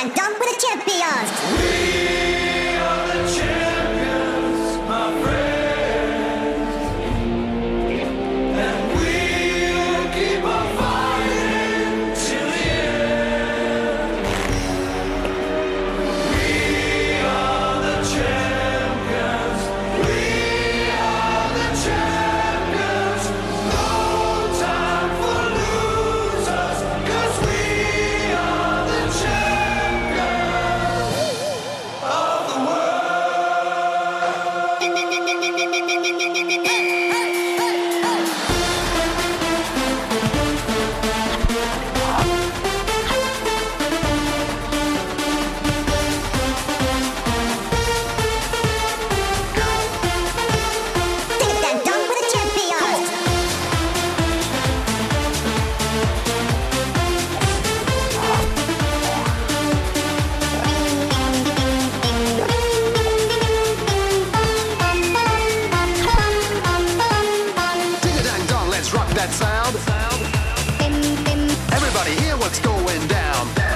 and done with a champion. Thank you. Everybody hear what's going down.